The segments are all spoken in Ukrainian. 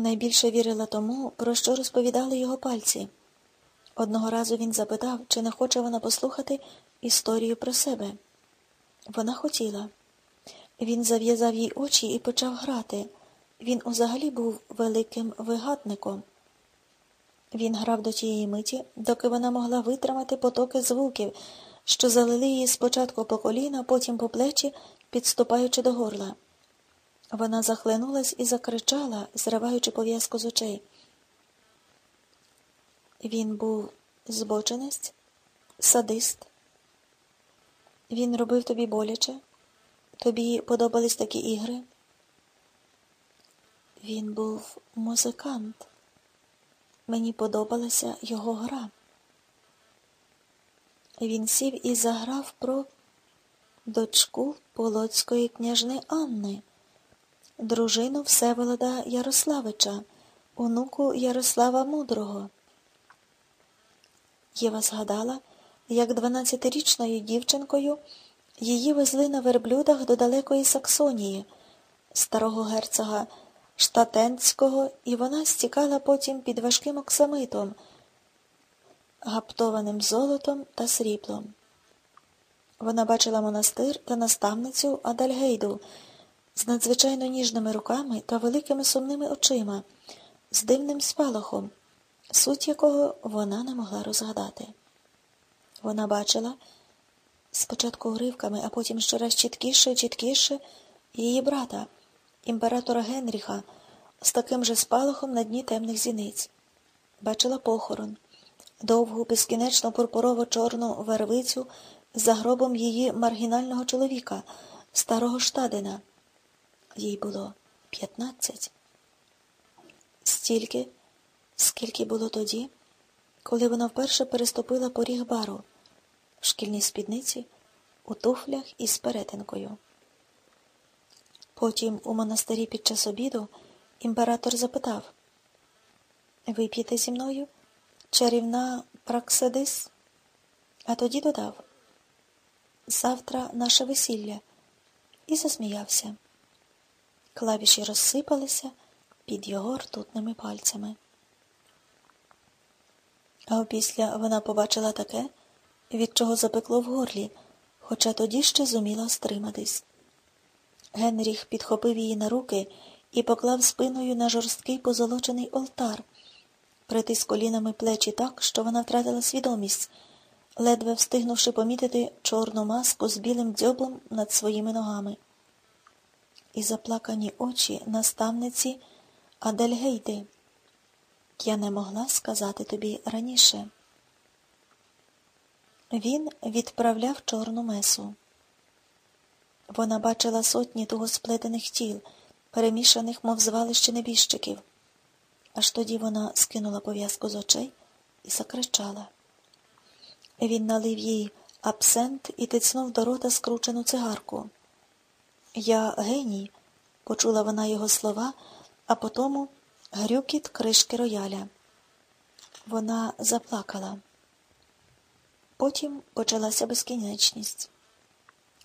найбільше вірила тому, про що розповідали його пальці. Одного разу він запитав, чи не хоче вона послухати історію про себе. Вона хотіла. Він зав'язав їй очі і почав грати. Він узагалі був великим вигадником. Він грав до тієї миті, доки вона могла витримати потоки звуків, що залили її спочатку по коліна, потім по плечі, підступаючи до горла. Вона захлинулась і закричала, зриваючи пов'язку з очей. Він був збочинець, садист. Він робив тобі боляче. Тобі подобались такі ігри? Він був музикант. Мені подобалася його гра. Він сів і заграв про дочку Полоцької княжни Анни, дружину Всеволода Ярославича, онуку Ярослава Мудрого. Єва згадала, як дванадцятирічною дівчинкою її везли на верблюдах до далекої Саксонії, старого герцога Штатенського, і вона стікала потім під важким оксамитом, гаптованим золотом та сріблом. Вона бачила монастир та наставницю Адальгейду з надзвичайно ніжними руками та великими сумними очима, з дивним спалахом, суть якого вона не могла розгадати. Вона бачила спочатку уривками, а потім щораз чіткіше і чіткіше її брата, імператора Генріха, з таким же спалахом на дні темних зіниць. Бачила похорон, довгу, безкінечно пурпурово чорну вервицю за гробом її маргінального чоловіка, старого штадина. Їй було п'ятнадцять. Стільки, скільки було тоді, коли вона вперше переступила поріг бару в шкільній спідниці, у туфлях із перетинкою. Потім у монастирі під час обіду імператор запитав Вип'єте зі мною чарівна Праксидис? А тоді додав Завтра наше весілля, і засміявся. Клавіші розсипалися під його ртутними пальцями. А опісля вона побачила таке, від чого запекло в горлі, хоча тоді ще зуміла стриматись. Генріх підхопив її на руки і поклав спиною на жорсткий позолочений олтар, притис колінами плечі так, що вона втратила свідомість, ледве встигнувши помітити чорну маску з білим дзьоблом над своїми ногами. І заплакані очі наставниці Адельгейди. Я не могла сказати тобі раніше. Він відправляв чорну месу. Вона бачила сотні того сплетених тіл, перемішаних, мов звалище небіжчиків. Аж тоді вона скинула пов'язку з очей і закричала. Він налив їй абсент і тицнув до рота скручену цигарку. Я геній, почула вона його слова, а потому грюкіт кришки рояля. Вона заплакала. Потім почалася безкінечність.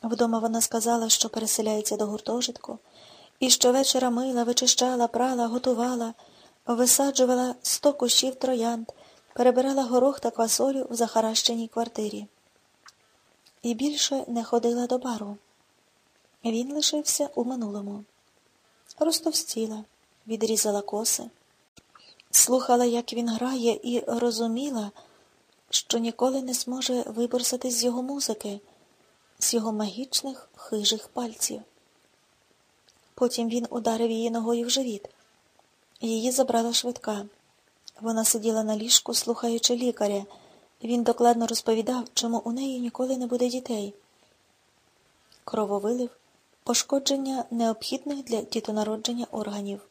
Вдома вона сказала, що переселяється до гуртожитку, і щовечора мила, вичищала, прала, готувала, висаджувала сто кущів троянд, перебирала горох та квасолю в захаращеній квартирі. І більше не ходила до бару. Він лишився у минулому. Розтовстіла, відрізала коси, слухала, як він грає, і розуміла, що ніколи не зможе виборсати з його музики, з його магічних хижих пальців. Потім він ударив її ногою в живіт. Її забрала швидка. Вона сиділа на ліжку, слухаючи лікаря. Він докладно розповідав, чому у неї ніколи не буде дітей. Крововилив, пошкодження необхідних для дітонародження органів.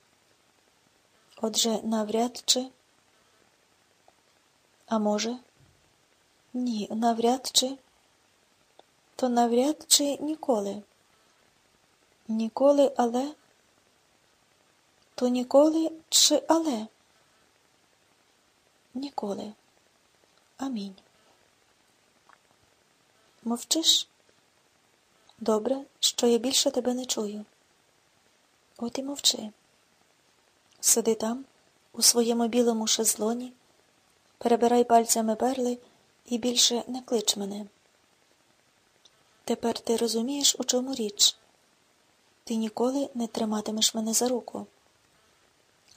Отже, навряд чи, а може, ні, навряд чи, то навряд чи ніколи. Ніколи, але, то ніколи чи але. Ніколи. Амінь. Мовчиш? Добре, що я більше тебе не чую. От і мовчи. Сиди там, у своєму білому шезлоні, перебирай пальцями перли і більше не клич мене. Тепер ти розумієш, у чому річ. Ти ніколи не триматимеш мене за руку,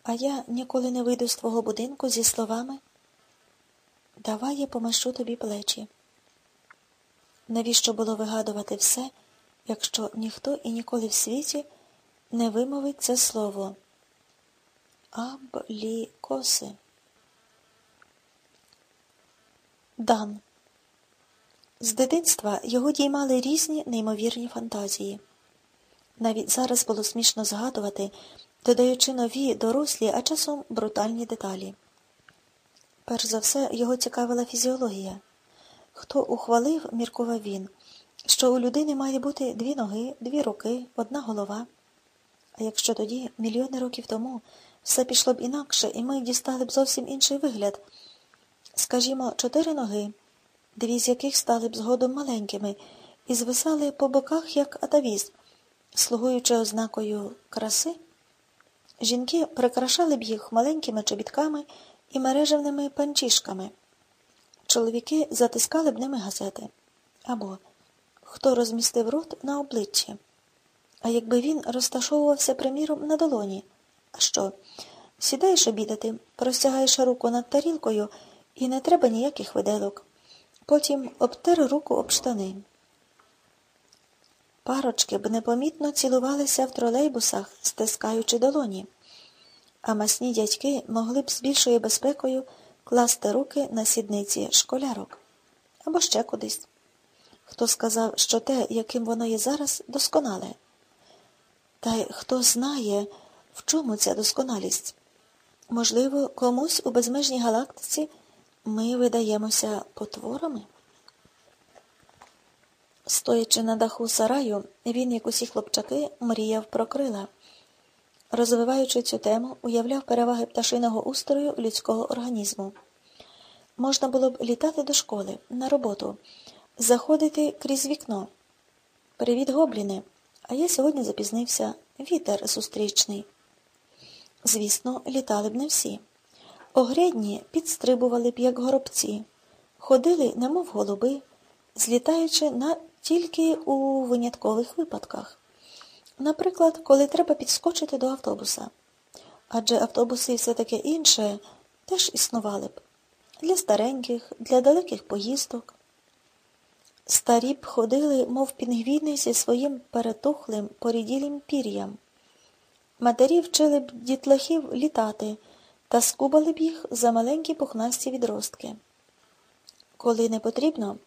а я ніколи не вийду з твого будинку зі словами Давай я помашу тобі плечі. Навіщо було вигадувати все, якщо ніхто і ніколи в світі не вимовить це слово Аблікоси? Дан. З дитинства його діймали різні неймовірні фантазії. Навіть зараз було смішно згадувати, додаючи нові, дорослі, а часом брутальні деталі. Перш за все, його цікавила фізіологія. Хто ухвалив, міркував він, що у людини має бути дві ноги, дві руки, одна голова. А якщо тоді, мільйони років тому, все пішло б інакше, і ми дістали б зовсім інший вигляд, скажімо, чотири ноги, дві з яких стали б згодом маленькими, і звисали по боках, як атавіз, слугуючи ознакою краси, жінки прикрашали б їх маленькими чобітками і мережевними панчішками. Чоловіки затискали б ними газети. Або хто розмістив рот на обличчі. А якби він розташовувався, приміром, на долоні. А що? Сідаєш обідати, простягаєш руку над тарілкою і не треба ніяких виделок. Потім обтер руку об штани. Парочки б непомітно цілувалися в тролейбусах, стискаючи долоні, а масні дядьки могли б з більшою безпекою класти руки на сідниці школярок або ще кудись. Хто сказав, що те, яким воно є зараз, досконале? Та й хто знає, в чому ця досконалість? Можливо, комусь у безмежній галактиці ми видаємося потворами? Стоячи на даху сараю, він, як усі хлопчаки, мріяв про крила. Розвиваючи цю тему, уявляв переваги пташиного устрою людського організму. Можна було б літати до школи, на роботу, заходити крізь вікно. Привіт, гобліни! А я сьогодні запізнився. Вітер зустрічний. Звісно, літали б не всі. Огрядні підстрибували б, як горобці, ходили, немов голуби, злітаючи на тільки у виняткових випадках. Наприклад, коли треба підскочити до автобуса. Адже автобуси і все таке інше теж існували б для стареньких, для далеких поїздок. Старі б ходили, мов пінгвіни зі своїм перетухлим поріділим пір'ям. Матері вчили б дітлахів літати та скубали б їх за маленькі пухнасті відростки. Коли не потрібно,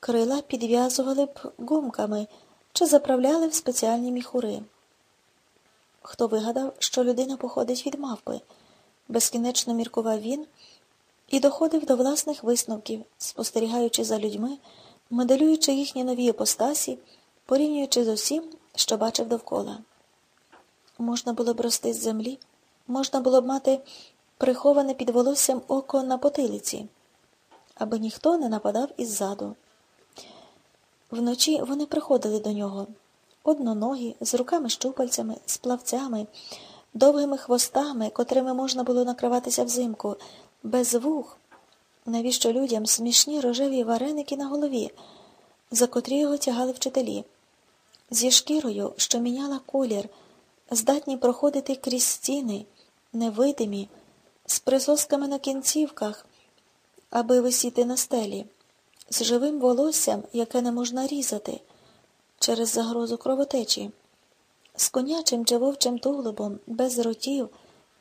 крила підв'язували б гумками чи заправляли в спеціальні міхури. Хто вигадав, що людина походить від мавпи, безкінечно міркував він і доходив до власних висновків, спостерігаючи за людьми, моделюючи їхні нові іпостасі, порівнюючи з усім, що бачив довкола. Можна було б рости з землі, можна було б мати приховане під волоссям око на потилиці, аби ніхто не нападав іззаду. Вночі вони приходили до нього одноногі, з руками щупальцями, з плавцями, довгими хвостами, котрими можна було накриватися взимку, без вух. Навіщо людям смішні рожеві вареники на голові, за котрі його тягали вчителі, зі шкірою, що міняла колір, здатні проходити крізь стіни, невидимі, з присосками на кінцівках, аби висіти на стелі з живим волоссям, яке не можна різати через загрозу кровотечі, з конячим чи вовчим тулубом, без ротів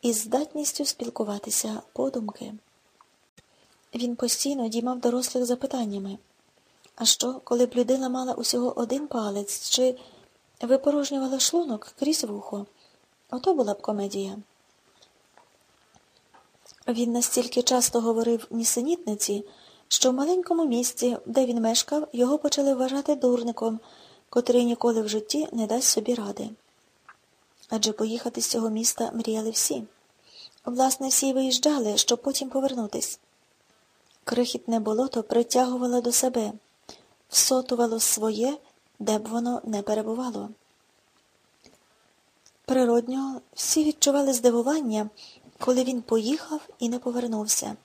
і здатністю спілкуватися подумки. Він постійно діймав дорослих запитаннями а що, коли б людина мала усього один палець чи випорожнювала шлунок крізь вухо? Ото була б комедія. Він настільки часто говорив нісенітниці, що в маленькому місці, де він мешкав, його почали вважати дурником, котрий ніколи в житті не дасть собі ради. Адже поїхати з цього міста мріяли всі. Власне, всі виїжджали, щоб потім повернутись. Крихітне болото притягувало до себе, всотувало своє, де б воно не перебувало. Природньо, всі відчували здивування, коли він поїхав і не повернувся.